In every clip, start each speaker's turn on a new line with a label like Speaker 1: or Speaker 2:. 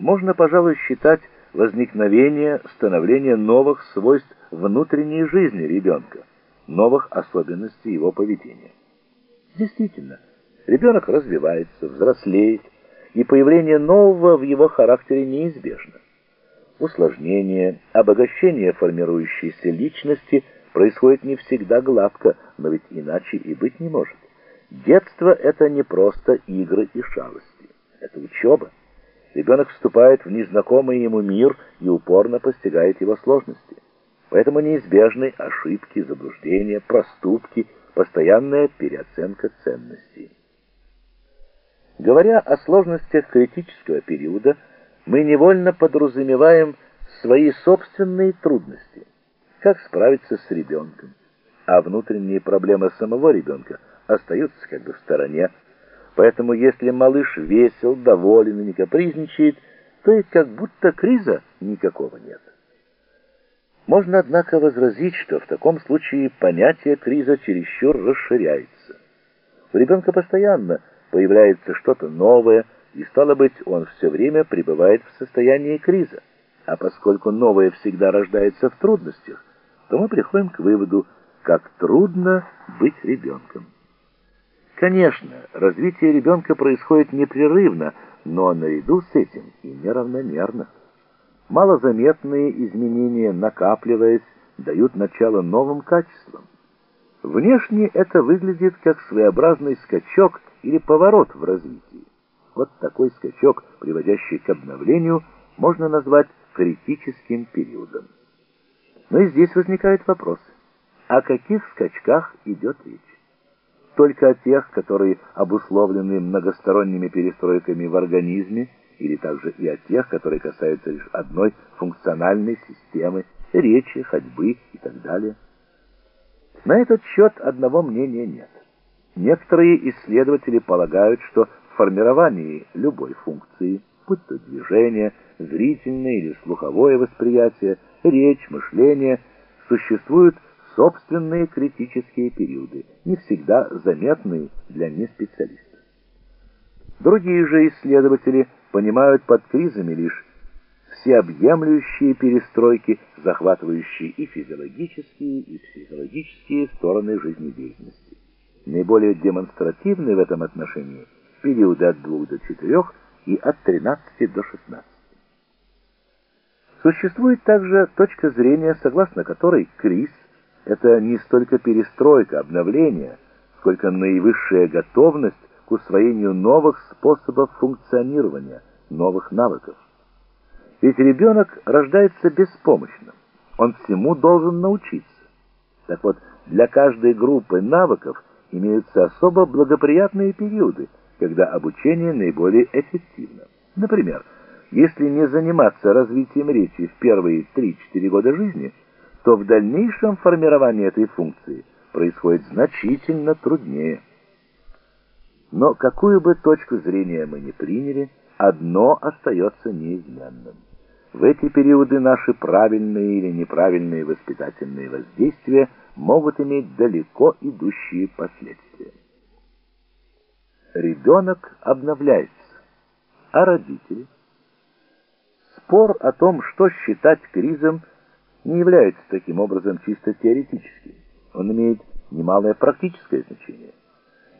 Speaker 1: можно, пожалуй, считать возникновение, становление новых свойств внутренней жизни ребенка, новых особенностей его поведения. Действительно, ребенок развивается, взрослеет, и появление нового в его характере неизбежно. Усложнение, обогащение формирующейся личности происходит не всегда гладко, но ведь иначе и быть не может. Детство — это не просто игры и шалости, это учеба. Ребенок вступает в незнакомый ему мир и упорно постигает его сложности. Поэтому неизбежны ошибки, заблуждения, проступки, постоянная переоценка ценностей. Говоря о сложностях критического периода, мы невольно подразумеваем свои собственные трудности. Как справиться с ребенком? А внутренние проблемы самого ребенка остаются как бы в стороне. Поэтому если малыш весел, доволен и не капризничает, то и как будто криза никакого нет. Можно, однако, возразить, что в таком случае понятие криза чересчур расширяется. У ребенка постоянно появляется что-то новое, и стало быть, он все время пребывает в состоянии криза. А поскольку новое всегда рождается в трудностях, то мы приходим к выводу, как трудно быть ребенком. Конечно, развитие ребенка происходит непрерывно, но наряду с этим и неравномерно. Малозаметные изменения, накапливаясь, дают начало новым качествам. Внешне это выглядит как своеобразный скачок или поворот в развитии. Вот такой скачок, приводящий к обновлению, можно назвать критическим периодом. Но и здесь возникает вопрос, о каких скачках идет речь? Только о тех, которые обусловлены многосторонними перестройками в организме, или также и о тех, которые касаются лишь одной функциональной системы, речи, ходьбы и так далее. На этот счет одного мнения нет. Некоторые исследователи полагают, что в формировании любой функции, будь то движение, зрительное или слуховое восприятие, речь, мышление, существуют собственные критические периоды, не всегда заметные для неспециалистов. Другие же исследователи понимают под кризами лишь всеобъемлющие перестройки, захватывающие и физиологические, и психологические стороны жизнедеятельности. Наиболее демонстративны в этом отношении периоды от 2 до 4 и от 13 до 16. Существует также точка зрения, согласно которой криз – это не столько перестройка, обновление, сколько наивысшая готовность к усвоению новых способов функционирования, новых навыков. Ведь ребенок рождается беспомощным, он всему должен научиться. Так вот, для каждой группы навыков имеются особо благоприятные периоды, когда обучение наиболее эффективно. Например, если не заниматься развитием речи в первые 3-4 года жизни, то в дальнейшем формирование этой функции происходит значительно труднее. Но какую бы точку зрения мы ни приняли, одно остается неизменным. В эти периоды наши правильные или неправильные воспитательные воздействия могут иметь далеко идущие последствия. Ребенок обновляется, а родители? Спор о том, что считать кризом, не является таким образом чисто теоретическим. Он имеет немалое практическое значение.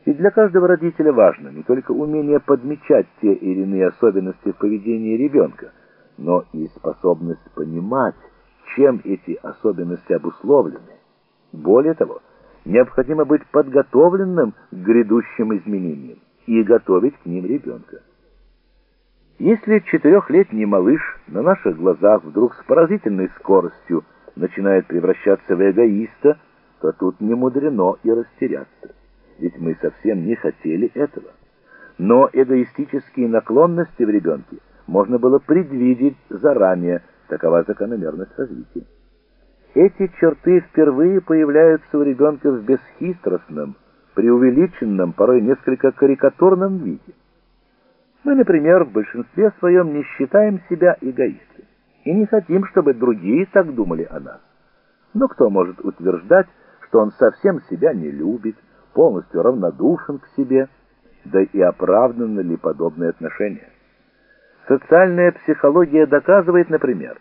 Speaker 1: И для каждого родителя важно не только умение подмечать те или иные особенности в поведении ребенка, но и способность понимать, чем эти особенности обусловлены. Более того, необходимо быть подготовленным к грядущим изменениям и готовить к ним ребенка. Если четырехлетний малыш на наших глазах вдруг с поразительной скоростью начинает превращаться в эгоиста, то тут не мудрено и растеряться ведь мы совсем не хотели этого. Но эгоистические наклонности в ребенке можно было предвидеть заранее, такова закономерность развития. Эти черты впервые появляются у ребенка в бесхитростном, преувеличенном, порой несколько карикатурном виде. Мы, например, в большинстве своем не считаем себя эгоистами и не хотим, чтобы другие так думали о нас. Но кто может утверждать, что он совсем себя не любит, полностью равнодушен к себе, да и оправданы ли подобные отношения. Социальная психология доказывает, например,